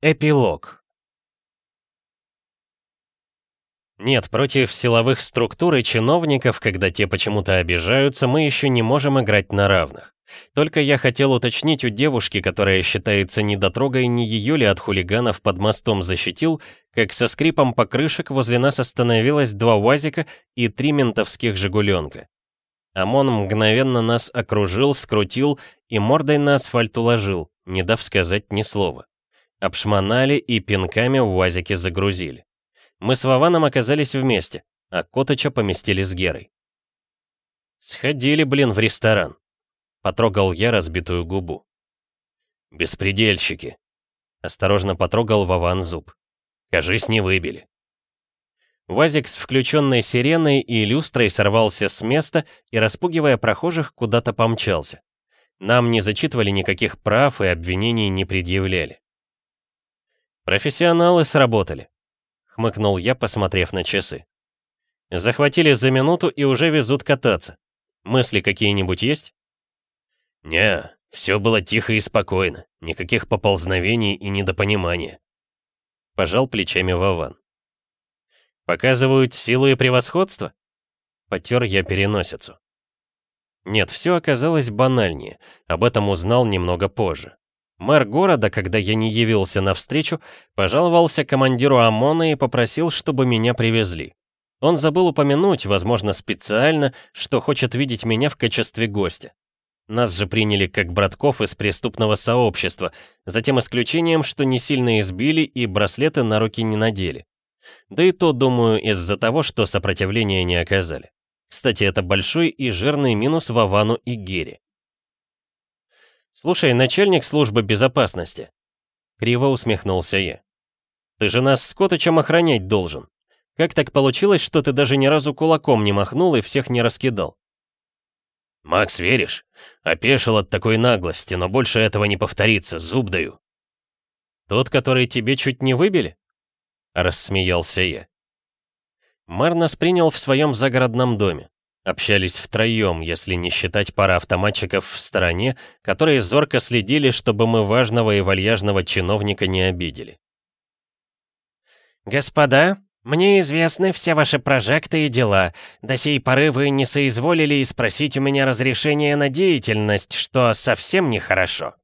Эпилог Нет, против силовых структур и чиновников, когда те почему-то обижаются, мы еще не можем играть на равных. Только я хотел уточнить у девушки, которая считается недотрогой, не ее ли от хулиганов под мостом защитил, как со скрипом покрышек возле нас остановилось два УАЗика и три ментовских «Жигуленка». ОМОН мгновенно нас окружил, скрутил и мордой на асфальт уложил, не дав сказать ни слова. Обшмонали и пинками УАЗики загрузили. Мы с Вованом оказались вместе, а Котыча поместили с Герой. Сходили, блин, в ресторан. Потрогал я разбитую губу. «Беспредельщики!» Осторожно потрогал Вован зуб. «Кажись, не выбили». Вазик с включенной сиреной и люстрой сорвался с места и, распугивая прохожих, куда-то помчался. Нам не зачитывали никаких прав и обвинений не предъявляли. «Профессионалы сработали», — хмыкнул я, посмотрев на часы. «Захватили за минуту и уже везут кататься. Мысли какие-нибудь есть?» «Не, все было тихо и спокойно, никаких поползновений и недопонимания», — пожал плечами Вован. «Показывают силу и превосходство?» Потер я переносицу. Нет, все оказалось банальнее, об этом узнал немного позже. Мэр города, когда я не явился навстречу, пожаловался командиру ОМОНа и попросил, чтобы меня привезли. Он забыл упомянуть, возможно, специально, что хочет видеть меня в качестве гостя. Нас же приняли как братков из преступного сообщества, за тем исключением, что не сильно избили и браслеты на руки не надели. Да и то, думаю, из-за того, что сопротивления не оказали. Кстати, это большой и жирный минус Вовану и Гере. «Слушай, начальник службы безопасности», — криво усмехнулся я. «Ты же нас с Котычем охранять должен. Как так получилось, что ты даже ни разу кулаком не махнул и всех не раскидал?» «Макс, веришь? Опешил от такой наглости, но больше этого не повторится, зуб даю». «Тот, который тебе чуть не выбили?» — рассмеялся я. Мэр нас принял в своем загородном доме. Общались втроем, если не считать пара автоматчиков в стороне, которые зорко следили, чтобы мы важного и вальяжного чиновника не обидели. «Господа, мне известны все ваши прожекты и дела. До сей поры вы не соизволили и спросить у меня разрешения на деятельность, что совсем нехорошо.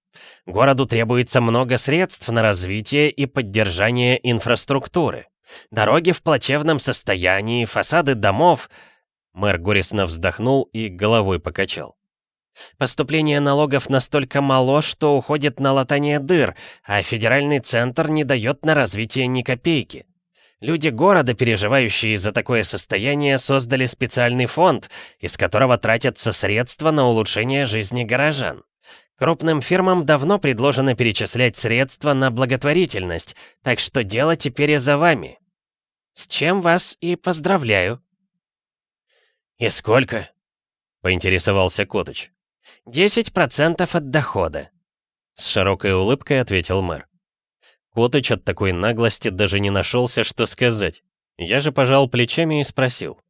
Городу требуется много средств на развитие и поддержание инфраструктуры. Дороги в плачевном состоянии, фасады домов...» Мэр горестно вздохнул и головой покачал. Поступление налогов настолько мало, что уходит на латание дыр, а федеральный центр не дает на развитие ни копейки. Люди города, переживающие за такое состояние, создали специальный фонд, из которого тратятся средства на улучшение жизни горожан. Крупным фирмам давно предложено перечислять средства на благотворительность, так что дело теперь и за вами. С чем вас и поздравляю. «И сколько?» — поинтересовался Котыч. «Десять процентов от дохода», — с широкой улыбкой ответил мэр. Котыч от такой наглости даже не нашелся, что сказать. Я же пожал плечами и спросил.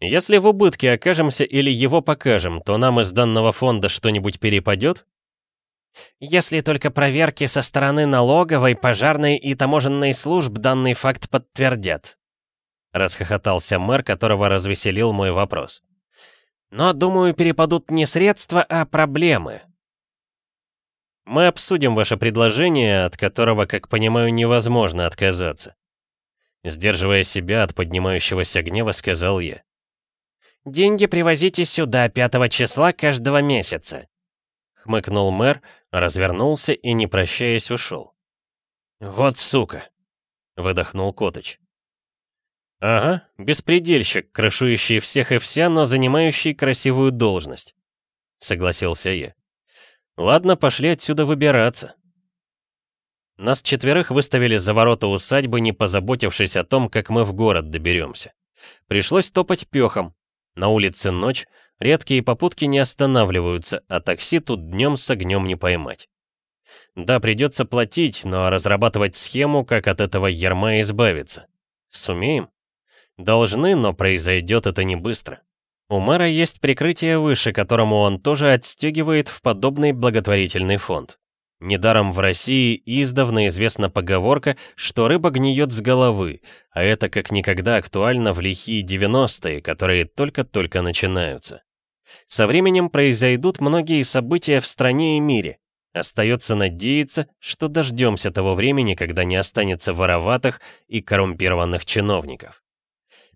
«Если в убытке окажемся или его покажем, то нам из данного фонда что-нибудь перепадет?» «Если только проверки со стороны налоговой, пожарной и таможенной служб данный факт подтвердят», расхохотался мэр, которого развеселил мой вопрос. «Но, думаю, перепадут не средства, а проблемы. Мы обсудим ваше предложение, от которого, как понимаю, невозможно отказаться. Сдерживая себя от поднимающегося гнева, сказал я. «Деньги привозите сюда 5 числа каждого месяца», — хмыкнул мэр, развернулся и, не прощаясь, ушел. «Вот сука!» — выдохнул Котыч. «Ага, беспредельщик, крышующий всех и вся, но занимающий красивую должность», — согласился я. Ладно, пошли отсюда выбираться. Нас четверых выставили за ворота усадьбы, не позаботившись о том, как мы в город доберемся. Пришлось топать пехом. На улице ночь, редкие попутки не останавливаются, а такси тут днем с огнем не поймать. Да, придется платить, но разрабатывать схему, как от этого ярма избавиться. Сумеем? Должны, но произойдет это не быстро. У мэра есть прикрытие выше, которому он тоже отстегивает в подобный благотворительный фонд. Недаром в России издавна известна поговорка, что рыба гниет с головы, а это как никогда актуально в лихие 90-е, которые только-только начинаются. Со временем произойдут многие события в стране и мире. Остается надеяться, что дождемся того времени, когда не останется вороватых и коррумпированных чиновников.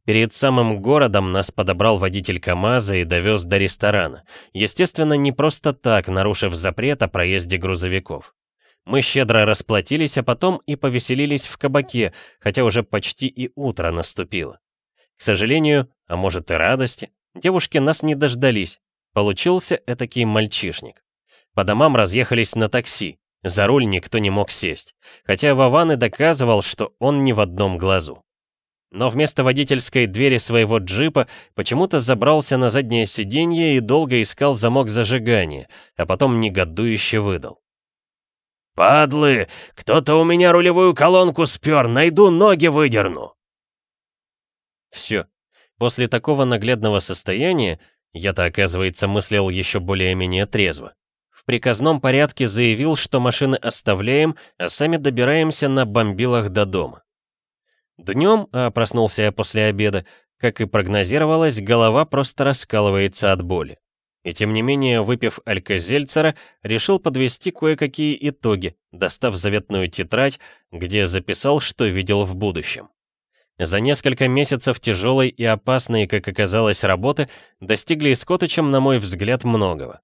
Перед самым городом нас подобрал водитель КамАЗа и довез до ресторана. Естественно, не просто так, нарушив запрет о проезде грузовиков. Мы щедро расплатились, а потом и повеселились в кабаке, хотя уже почти и утро наступило. К сожалению, а может и радости, девушки нас не дождались. Получился этакий мальчишник. По домам разъехались на такси. За руль никто не мог сесть. Хотя Вован и доказывал, что он не в одном глазу но вместо водительской двери своего джипа почему-то забрался на заднее сиденье и долго искал замок зажигания, а потом негодующе выдал. «Падлы! Кто-то у меня рулевую колонку спер, найду, ноги выдерну!» Все. После такого наглядного состояния, я-то, оказывается, мыслил еще более-менее трезво, в приказном порядке заявил, что машины оставляем, а сами добираемся на бомбилах до дома. Днем, а проснулся я после обеда, как и прогнозировалось, голова просто раскалывается от боли. И тем не менее, выпив алькозельцера, решил подвести кое-какие итоги, достав заветную тетрадь, где записал, что видел в будущем. За несколько месяцев тяжелой и опасной, как оказалось, работы достигли с Котычем, на мой взгляд, многого.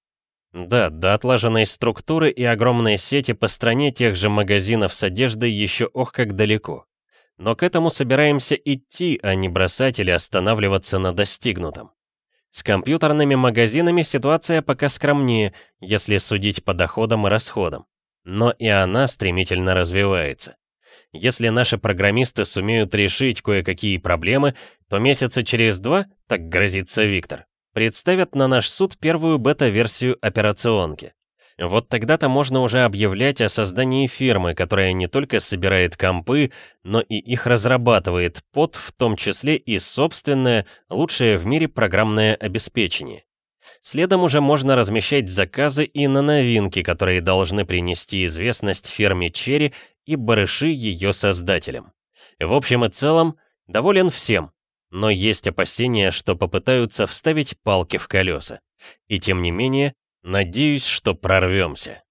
Да, до отлаженной структуры и огромной сети по стране тех же магазинов с одеждой еще ох как далеко. Но к этому собираемся идти, а не бросать или останавливаться на достигнутом. С компьютерными магазинами ситуация пока скромнее, если судить по доходам и расходам. Но и она стремительно развивается. Если наши программисты сумеют решить кое-какие проблемы, то месяца через два, так грозится Виктор, представят на наш суд первую бета-версию операционки. Вот тогда-то можно уже объявлять о создании фирмы, которая не только собирает компы, но и их разрабатывает под, в том числе и собственное, лучшее в мире программное обеспечение. Следом уже можно размещать заказы и на новинки, которые должны принести известность фирме Черри и барыши ее создателям. В общем и целом, доволен всем, но есть опасения, что попытаются вставить палки в колеса. И тем не менее, Надеюсь, что прорвемся.